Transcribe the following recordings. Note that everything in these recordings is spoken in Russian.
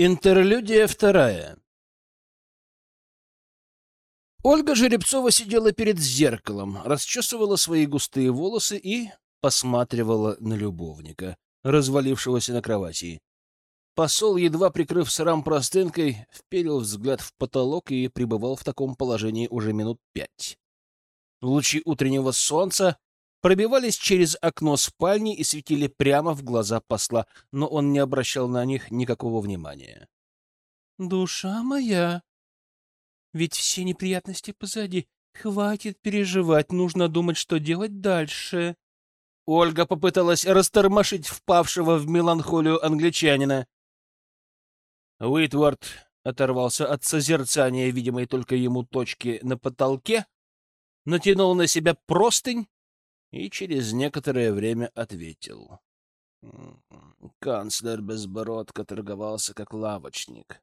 Интерлюдия вторая. Ольга Жеребцова сидела перед зеркалом, расчесывала свои густые волосы и посматривала на любовника, развалившегося на кровати. Посол, едва прикрыв срам простынкой, вперил взгляд в потолок и пребывал в таком положении уже минут пять. Лучи утреннего солнца пробивались через окно спальни и светили прямо в глаза посла, но он не обращал на них никакого внимания. «Душа моя, ведь все неприятности позади. Хватит переживать, нужно думать, что делать дальше». Ольга попыталась растормошить впавшего в меланхолию англичанина. Уитворд оторвался от созерцания видимой только ему точки на потолке, натянул на себя простынь и через некоторое время ответил. Канцлер Безбородко торговался как лавочник.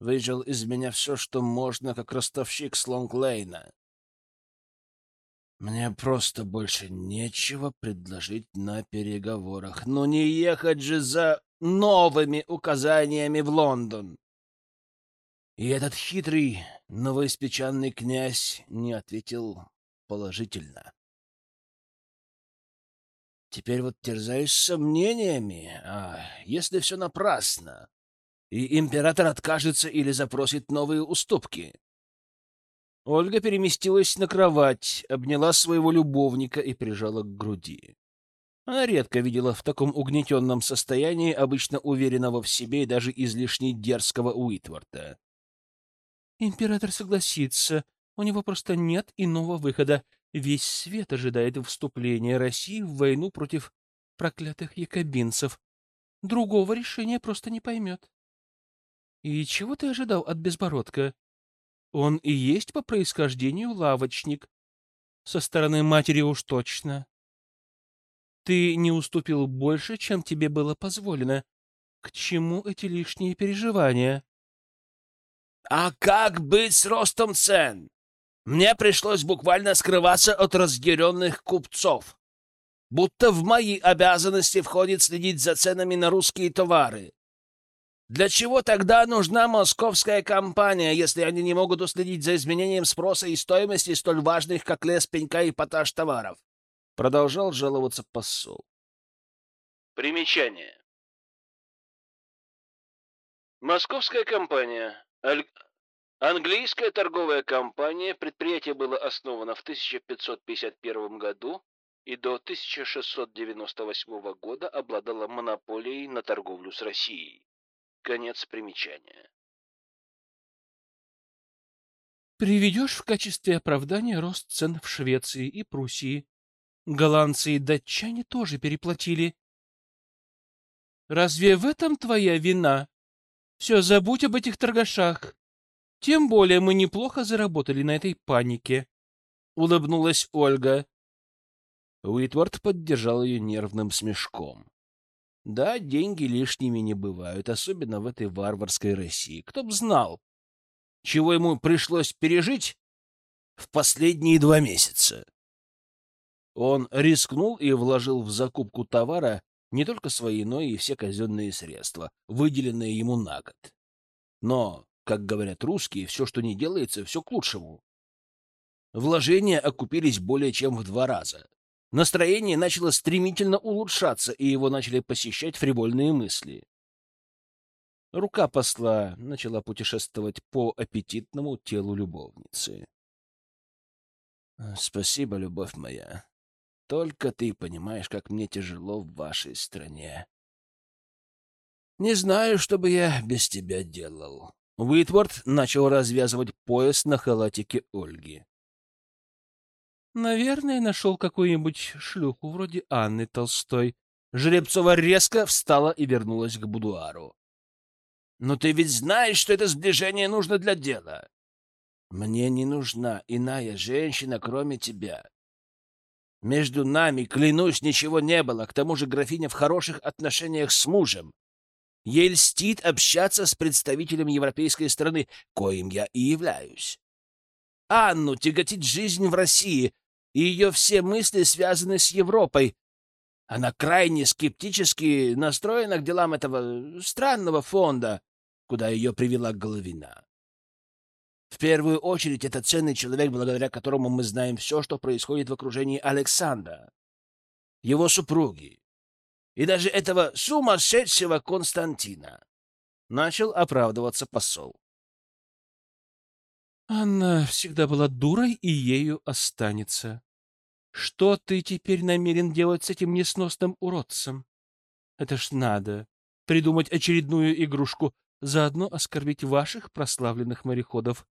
Выжил из меня все, что можно, как ростовщик с Лонглейна. Мне просто больше нечего предложить на переговорах. Но не ехать же за новыми указаниями в Лондон. И этот хитрый новоиспеченный князь не ответил положительно. Теперь вот терзаюсь сомнениями. А если все напрасно, и император откажется или запросит новые уступки? Ольга переместилась на кровать, обняла своего любовника и прижала к груди. Она редко видела в таком угнетенном состоянии обычно уверенного в себе и даже излишне дерзкого Уитворта. «Император согласится. У него просто нет иного выхода. Весь свет ожидает вступления России в войну против проклятых якобинцев. Другого решения просто не поймет. И чего ты ожидал от Безбородка? Он и есть по происхождению лавочник. Со стороны матери уж точно. Ты не уступил больше, чем тебе было позволено. К чему эти лишние переживания? — А как быть с ростом цен? Мне пришлось буквально скрываться от разъяренных купцов. Будто в мои обязанности входит следить за ценами на русские товары. Для чего тогда нужна московская компания, если они не могут уследить за изменением спроса и стоимости столь важных, как лес, пенька и поташ товаров? Продолжал жаловаться посол. Примечание. Московская компания. Английская торговая компания. Предприятие было основано в 1551 году и до 1698 года обладало монополией на торговлю с Россией. Конец примечания. Приведешь в качестве оправдания рост цен в Швеции и Пруссии. Голландцы и датчане тоже переплатили. Разве в этом твоя вина? Все, забудь об этих торгашах. Тем более мы неплохо заработали на этой панике. Улыбнулась Ольга. Уитворд поддержал ее нервным смешком. Да, деньги лишними не бывают, особенно в этой варварской России. Кто б знал, чего ему пришлось пережить в последние два месяца. Он рискнул и вложил в закупку товара не только свои, но и все казенные средства, выделенные ему на год. Но, как говорят русские, все, что не делается, все к лучшему. Вложения окупились более чем в два раза. Настроение начало стремительно улучшаться, и его начали посещать фривольные мысли. Рука посла начала путешествовать по аппетитному телу любовницы. «Спасибо, любовь моя. Только ты понимаешь, как мне тяжело в вашей стране. Не знаю, что бы я без тебя делал». Уитворд начал развязывать пояс на халатике Ольги. Наверное, нашел какую-нибудь шлюху вроде Анны Толстой. Жеребцова резко встала и вернулась к будуару. «Но ты ведь знаешь, что это сближение нужно для дела. Мне не нужна иная женщина, кроме тебя. Между нами, клянусь, ничего не было. К тому же графиня в хороших отношениях с мужем. Ей льстит общаться с представителем европейской страны, коим я и являюсь. Анну тяготит жизнь в России, и ее все мысли связаны с Европой. Она крайне скептически настроена к делам этого странного фонда. куда ее привела Головина. В первую очередь, это ценный человек, благодаря которому мы знаем все, что происходит в окружении Александра, его супруги и даже этого сумасшедшего Константина. Начал оправдываться посол. Она всегда была дурой и ею останется. Что ты теперь намерен делать с этим несносным уродцем? Это ж надо придумать очередную игрушку, заодно оскорбить ваших прославленных мореходов.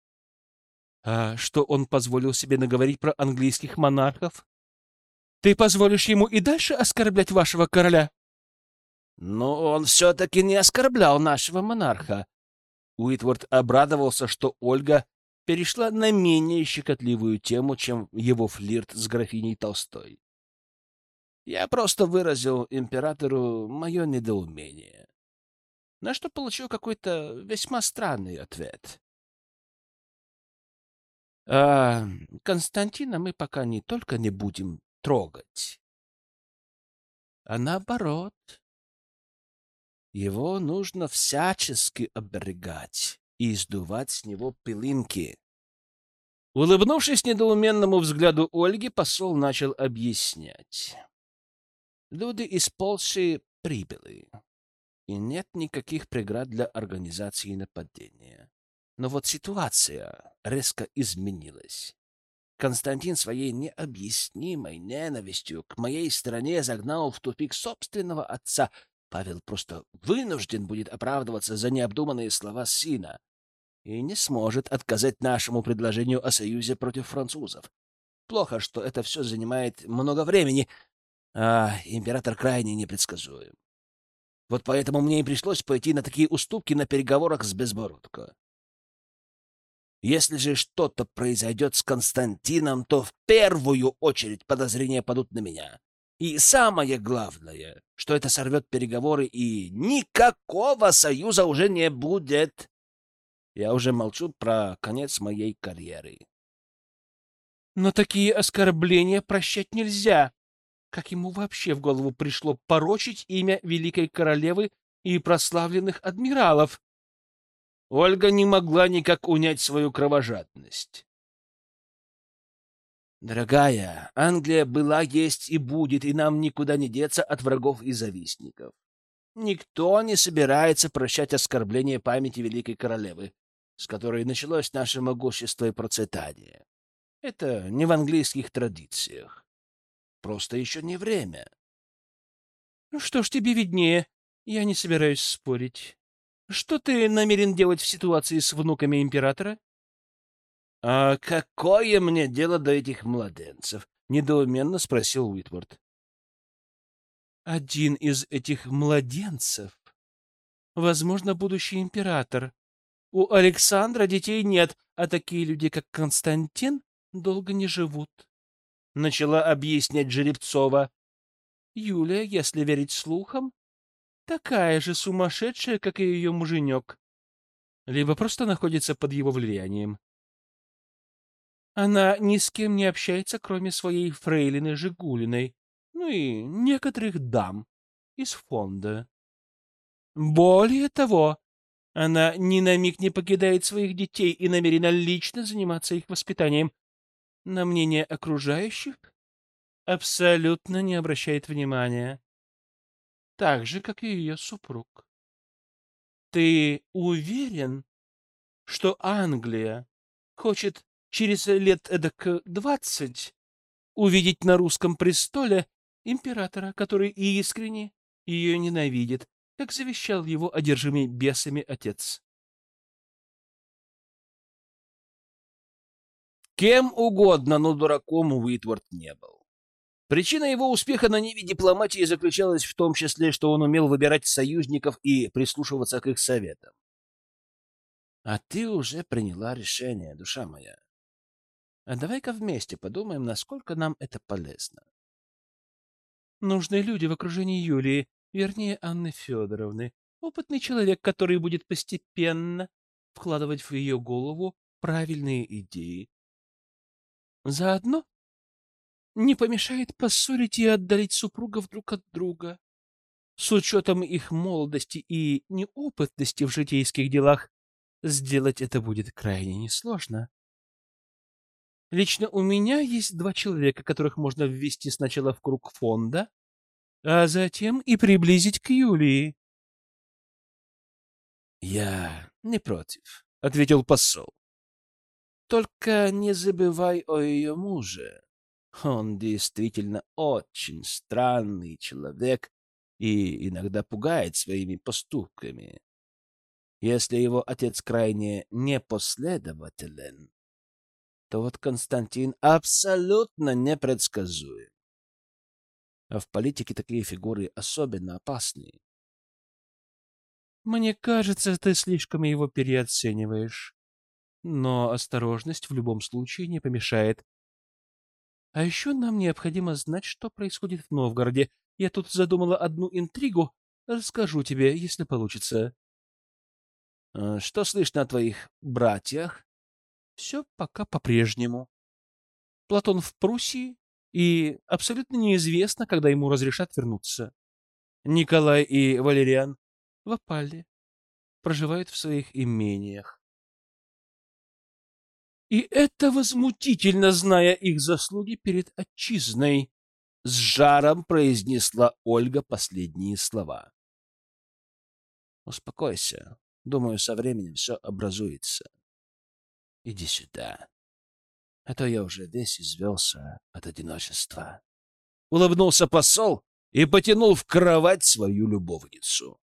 А что он позволил себе наговорить про английских монархов? Ты позволишь ему и дальше оскорблять вашего короля? Но он все-таки не оскорблял нашего монарха. Уитворд обрадовался, что Ольга перешла на менее щекотливую тему, чем его флирт с графиней Толстой. Я просто выразил императору мое недоумение, на что получил какой-то весьма странный ответ. А Константина мы пока не только не будем трогать, а наоборот, его нужно всячески оберегать и сдувать с него пылинки. Улыбнувшись недоуменному взгляду Ольги, посол начал объяснять. Люди из Польши прибыли, и нет никаких преград для организации нападения. Но вот ситуация резко изменилась. Константин своей необъяснимой ненавистью к моей стране загнал в тупик собственного отца, Павел просто вынужден будет оправдываться за необдуманные слова сына и не сможет отказать нашему предложению о союзе против французов. Плохо, что это все занимает много времени, а император крайне непредсказуем. Вот поэтому мне и пришлось пойти на такие уступки на переговорах с Безбородко. Если же что-то произойдет с Константином, то в первую очередь подозрения падут на меня. И самое главное, что это сорвет переговоры, и никакого союза уже не будет. Я уже молчу про конец моей карьеры. Но такие оскорбления прощать нельзя. Как ему вообще в голову пришло порочить имя великой королевы и прославленных адмиралов? Ольга не могла никак унять свою кровожадность. Дорогая, Англия была, есть и будет, и нам никуда не деться от врагов и завистников. Никто не собирается прощать оскорбление памяти великой королевы, с которой началось наше могущество и процветание. Это не в английских традициях. Просто еще не время. Ну что ж, тебе виднее. Я не собираюсь спорить. Что ты намерен делать в ситуации с внуками императора? «А какое мне дело до этих младенцев?» — недоуменно спросил Уитворд. «Один из этих младенцев, возможно, будущий император. У Александра детей нет, а такие люди, как Константин, долго не живут», — начала объяснять Жеребцова. «Юлия, если верить слухам, такая же сумасшедшая, как и ее муженек, либо просто находится под его влиянием. Она ни с кем не общается, кроме своей фрейлины Жигулиной, ну и некоторых дам из фонда. Более того, она ни на миг не покидает своих детей и намерена лично заниматься их воспитанием. На мнение окружающих абсолютно не обращает внимания. Так же, как и ее супруг. Ты уверен, что Англия хочет через лет эдак двадцать увидеть на русском престоле императора, который искренне ее ненавидит, как завещал его одержимый бесами отец. Кем угодно, но дураком Уитворд не был. Причина его успеха на ниве дипломатии заключалась в том числе, что он умел выбирать союзников и прислушиваться к их советам. А ты уже приняла решение, душа моя. А давай-ка вместе подумаем, насколько нам это полезно. Нужны люди в окружении Юлии, вернее, Анны Федоровны. Опытный человек, который будет постепенно вкладывать в ее голову правильные идеи. Заодно не помешает поссорить и отдалить супругов друг от друга. С учетом их молодости и неопытности в житейских делах, сделать это будет крайне несложно. Лично у меня есть два человека, которых можно ввести сначала в круг фонда, а затем и приблизить к Юлии. «Я не против», — ответил посол. «Только не забывай о ее муже. Он действительно очень странный человек и иногда пугает своими поступками. Если его отец крайне непоследователен, то вот Константин абсолютно непредсказуем. А в политике такие фигуры особенно опасны. Мне кажется, ты слишком его переоцениваешь. Но осторожность в любом случае не помешает. А еще нам необходимо знать, что происходит в Новгороде. Я тут задумала одну интригу. Расскажу тебе, если получится. А что слышно о твоих братьях? Все пока по-прежнему. Платон в Пруссии, и абсолютно неизвестно, когда ему разрешат вернуться. Николай и Валериан в опале, проживают в своих имениях. И это возмутительно, зная их заслуги перед отчизной, с жаром произнесла Ольга последние слова. Успокойся. Думаю, со временем все образуется. Иди сюда. А то я уже весь извелся от одиночества. Улыбнулся посол и потянул в кровать свою любовницу.